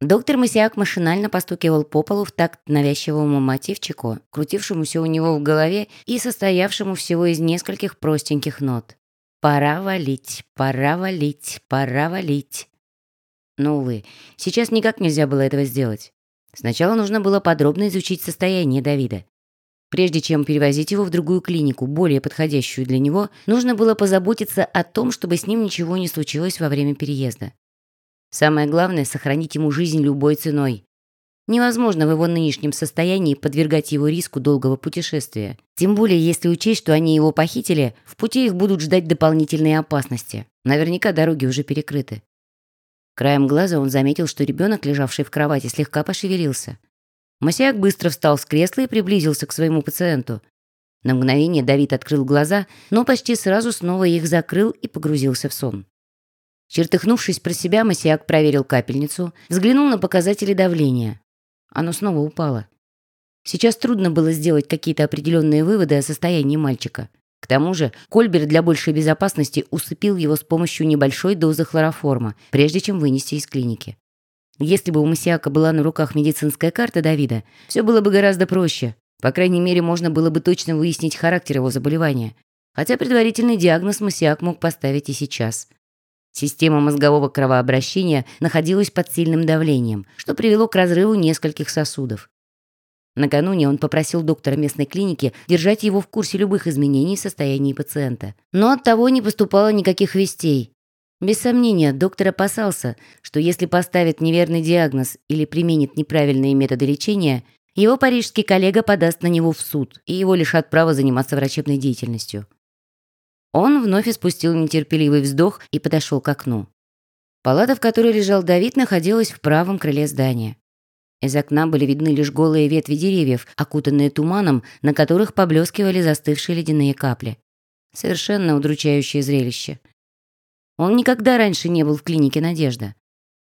Доктор Масиак машинально постукивал по полу в такт навязчивому мотивчику, крутившемуся у него в голове и состоявшему всего из нескольких простеньких нот. «Пора валить, пора валить, пора валить». Но, увы, сейчас никак нельзя было этого сделать. Сначала нужно было подробно изучить состояние Давида. Прежде чем перевозить его в другую клинику, более подходящую для него, нужно было позаботиться о том, чтобы с ним ничего не случилось во время переезда. Самое главное – сохранить ему жизнь любой ценой. Невозможно в его нынешнем состоянии подвергать его риску долгого путешествия. Тем более, если учесть, что они его похитили, в пути их будут ждать дополнительные опасности. Наверняка дороги уже перекрыты. Краем глаза он заметил, что ребенок, лежавший в кровати, слегка пошевелился. Масяк быстро встал с кресла и приблизился к своему пациенту. На мгновение Давид открыл глаза, но почти сразу снова их закрыл и погрузился в сон. Чертыхнувшись про себя, Масиак проверил капельницу, взглянул на показатели давления. Оно снова упало. Сейчас трудно было сделать какие-то определенные выводы о состоянии мальчика. К тому же Кольбер для большей безопасности усыпил его с помощью небольшой дозы хлороформа, прежде чем вынести из клиники. Если бы у Масиака была на руках медицинская карта Давида, все было бы гораздо проще. По крайней мере, можно было бы точно выяснить характер его заболевания. Хотя предварительный диагноз Масиак мог поставить и сейчас – Система мозгового кровообращения находилась под сильным давлением, что привело к разрыву нескольких сосудов. Накануне он попросил доктора местной клиники держать его в курсе любых изменений в состоянии пациента. Но от того не поступало никаких вестей. Без сомнения, доктор опасался, что если поставит неверный диагноз или применит неправильные методы лечения, его парижский коллега подаст на него в суд, и его лишат права заниматься врачебной деятельностью. Он вновь испустил нетерпеливый вздох и подошел к окну. Палата, в которой лежал Давид, находилась в правом крыле здания. Из окна были видны лишь голые ветви деревьев, окутанные туманом, на которых поблескивали застывшие ледяные капли. Совершенно удручающее зрелище. Он никогда раньше не был в клинике «Надежда».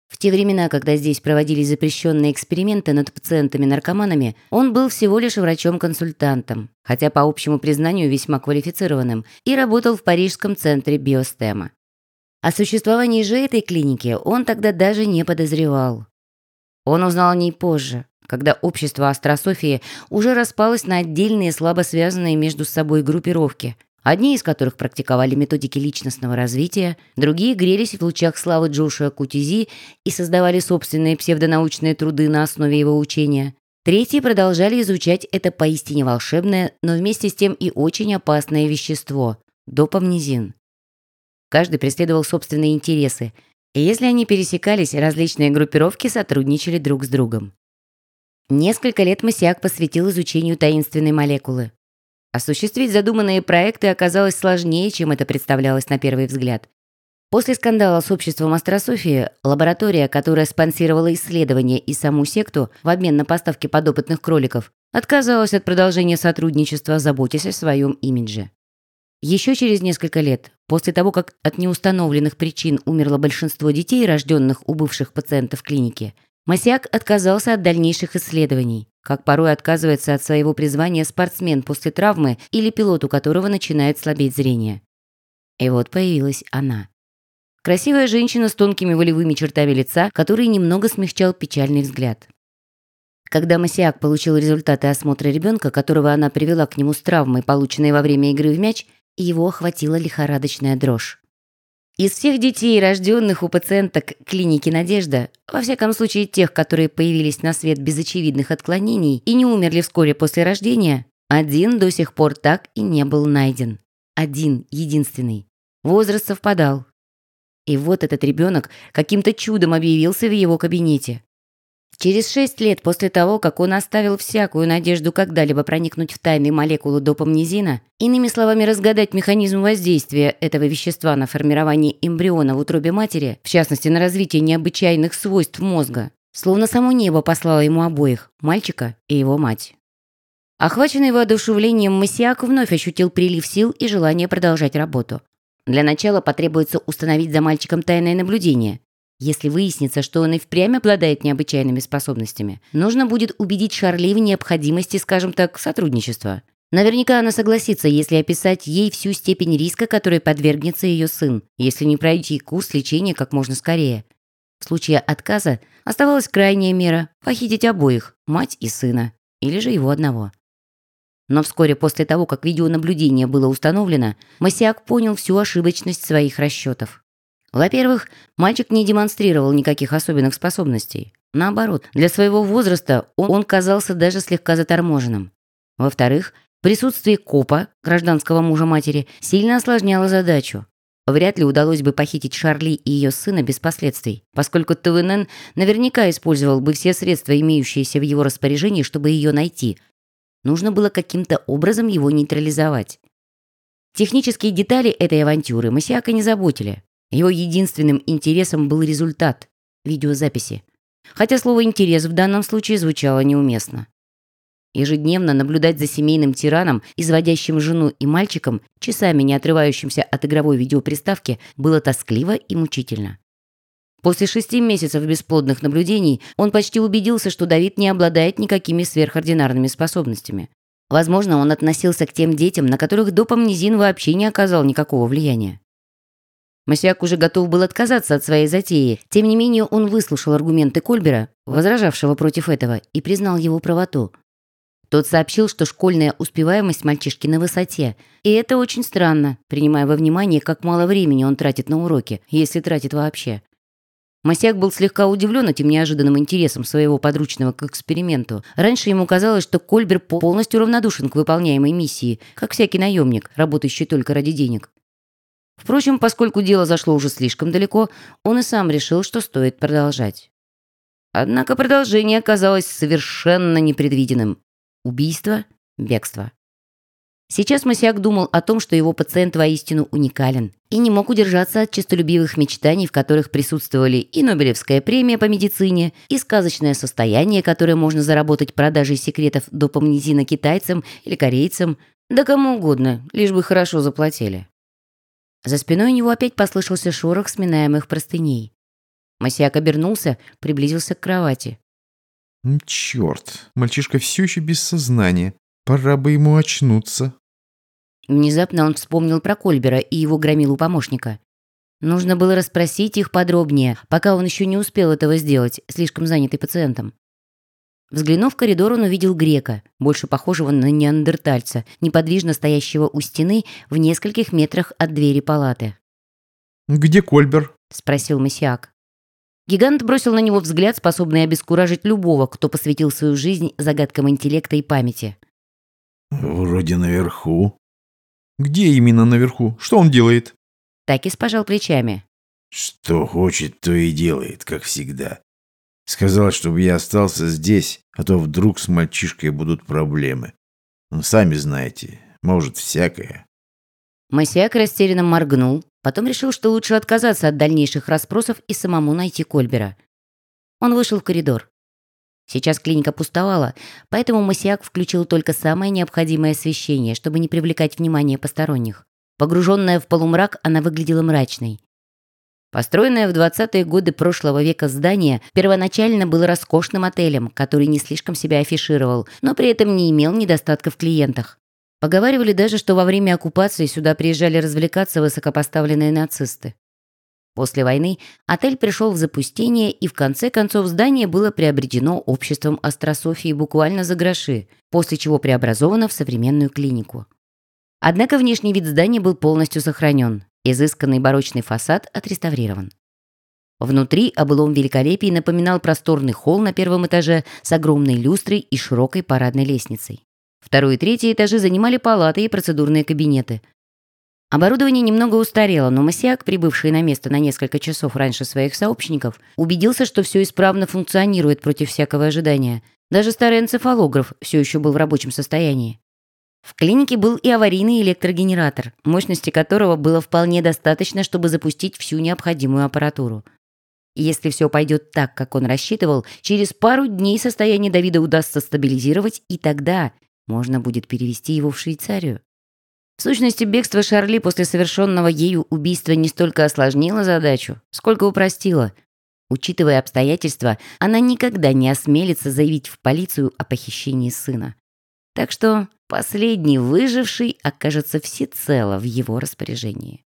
В те времена, когда здесь проводились запрещенные эксперименты над пациентами-наркоманами, он был всего лишь врачом-консультантом, хотя по общему признанию весьма квалифицированным, и работал в парижском центре биостема. О существовании же этой клиники он тогда даже не подозревал. Он узнал о ней позже, когда общество астрософии уже распалось на отдельные слабо связанные между собой группировки – одни из которых практиковали методики личностного развития, другие грелись в лучах славы Джошуа Кутизи и создавали собственные псевдонаучные труды на основе его учения. Третьи продолжали изучать это поистине волшебное, но вместе с тем и очень опасное вещество – допамнезин. Каждый преследовал собственные интересы, и если они пересекались, различные группировки сотрудничали друг с другом. Несколько лет Масиак посвятил изучению таинственной молекулы. Осуществить задуманные проекты оказалось сложнее, чем это представлялось на первый взгляд. После скандала с обществом астрософии, лаборатория, которая спонсировала исследования и саму секту в обмен на поставки подопытных кроликов, отказалась от продолжения сотрудничества, заботясь о своем имидже. Еще через несколько лет, после того, как от неустановленных причин умерло большинство детей, рожденных у бывших пациентов клиники, Масяк отказался от дальнейших исследований, как порой отказывается от своего призвания спортсмен после травмы или пилот, у которого начинает слабеть зрение. И вот появилась она. Красивая женщина с тонкими волевыми чертами лица, который немного смягчал печальный взгляд. Когда Масиак получил результаты осмотра ребенка, которого она привела к нему с травмой, полученной во время игры в мяч, его охватила лихорадочная дрожь. Из всех детей, рожденных у пациенток клиники «Надежда», во всяком случае тех, которые появились на свет без очевидных отклонений и не умерли вскоре после рождения, один до сих пор так и не был найден. Один, единственный. Возраст совпадал. И вот этот ребенок каким-то чудом объявился в его кабинете. Через шесть лет после того, как он оставил всякую надежду когда-либо проникнуть в тайны молекулы допамнезина, иными словами разгадать механизм воздействия этого вещества на формирование эмбриона в утробе матери, в частности на развитие необычайных свойств мозга, словно само небо послало ему обоих, мальчика и его мать. Охваченный воодушевлением Масиак вновь ощутил прилив сил и желание продолжать работу. Для начала потребуется установить за мальчиком тайное наблюдение, если выяснится, что он и впрямь обладает необычайными способностями, нужно будет убедить Шарли в необходимости, скажем так, сотрудничества. Наверняка она согласится, если описать ей всю степень риска, которой подвергнется ее сын, если не пройти курс лечения как можно скорее. В случае отказа оставалась крайняя мера – похитить обоих, мать и сына, или же его одного. Но вскоре после того, как видеонаблюдение было установлено, Масиак понял всю ошибочность своих расчетов. Во-первых, мальчик не демонстрировал никаких особенных способностей. Наоборот, для своего возраста он, казался даже слегка заторможенным. Во-вторых, присутствие копа, гражданского мужа матери, сильно осложняло задачу. Вряд ли удалось бы похитить Шарли и ее сына без последствий, поскольку ТВНН наверняка использовал бы все средства, имеющиеся в его распоряжении, чтобы ее найти. Нужно было каким-то образом его нейтрализовать. Технические детали этой авантюры Масиака не заботили. Его единственным интересом был результат – видеозаписи. Хотя слово «интерес» в данном случае звучало неуместно. Ежедневно наблюдать за семейным тираном, изводящим жену и мальчиком, часами не отрывающимся от игровой видеоприставки, было тоскливо и мучительно. После шести месяцев бесплодных наблюдений он почти убедился, что Давид не обладает никакими сверхординарными способностями. Возможно, он относился к тем детям, на которых допомнезин вообще не оказал никакого влияния. Масяк уже готов был отказаться от своей затеи. Тем не менее, он выслушал аргументы Кольбера, возражавшего против этого, и признал его правоту. Тот сообщил, что школьная успеваемость мальчишки на высоте. И это очень странно, принимая во внимание, как мало времени он тратит на уроки, если тратит вообще. Масяк был слегка удивлен этим неожиданным интересом своего подручного к эксперименту. Раньше ему казалось, что Кольбер полностью равнодушен к выполняемой миссии, как всякий наемник, работающий только ради денег. Впрочем, поскольку дело зашло уже слишком далеко, он и сам решил, что стоит продолжать. Однако продолжение оказалось совершенно непредвиденным. Убийство, бегство. Сейчас Масяк думал о том, что его пациент воистину уникален, и не мог удержаться от честолюбивых мечтаний, в которых присутствовали и Нобелевская премия по медицине, и сказочное состояние, которое можно заработать продажей секретов допомнезина китайцам или корейцам, да кому угодно, лишь бы хорошо заплатили. За спиной у него опять послышался шорох сминаемых простыней. Масиак обернулся, приблизился к кровати. «Черт, мальчишка все еще без сознания. Пора бы ему очнуться». Внезапно он вспомнил про Кольбера и его громилу помощника. Нужно было расспросить их подробнее, пока он еще не успел этого сделать, слишком занятый пациентом. Взглянув в коридор, он увидел грека, больше похожего на неандертальца, неподвижно стоящего у стены в нескольких метрах от двери палаты. «Где Кольбер?» – спросил Мессиак. Гигант бросил на него взгляд, способный обескуражить любого, кто посвятил свою жизнь загадкам интеллекта и памяти. «Вроде наверху». «Где именно наверху? Что он делает?» Такис пожал плечами. «Что хочет, то и делает, как всегда. Сказал, чтобы я остался здесь, а то вдруг с мальчишкой будут проблемы. Ну, сами знаете, может всякое. Масиак растерянно моргнул, потом решил, что лучше отказаться от дальнейших расспросов и самому найти Кольбера. Он вышел в коридор. Сейчас клиника пустовала, поэтому Масиак включил только самое необходимое освещение, чтобы не привлекать внимание посторонних. Погруженная в полумрак, она выглядела мрачной. Построенное в 20-е годы прошлого века здание первоначально было роскошным отелем, который не слишком себя афишировал, но при этом не имел недостатка в клиентах. Поговаривали даже, что во время оккупации сюда приезжали развлекаться высокопоставленные нацисты. После войны отель пришел в запустение, и в конце концов здание было приобретено обществом астрософии буквально за гроши, после чего преобразовано в современную клинику. Однако внешний вид здания был полностью сохранен. Изысканный барочный фасад отреставрирован. Внутри облом великолепий напоминал просторный холл на первом этаже с огромной люстрой и широкой парадной лестницей. Второй и третий этажи занимали палаты и процедурные кабинеты. Оборудование немного устарело, но Масиак, прибывший на место на несколько часов раньше своих сообщников, убедился, что все исправно функционирует против всякого ожидания. Даже старый энцефалограф все еще был в рабочем состоянии. В клинике был и аварийный электрогенератор, мощности которого было вполне достаточно, чтобы запустить всю необходимую аппаратуру. Если все пойдет так, как он рассчитывал, через пару дней состояние Давида удастся стабилизировать, и тогда можно будет перевести его в Швейцарию. В сущности, бегство Шарли после совершенного ею убийства не столько осложнило задачу, сколько упростило. Учитывая обстоятельства, она никогда не осмелится заявить в полицию о похищении сына. Так что Последний выживший окажется всецело в его распоряжении.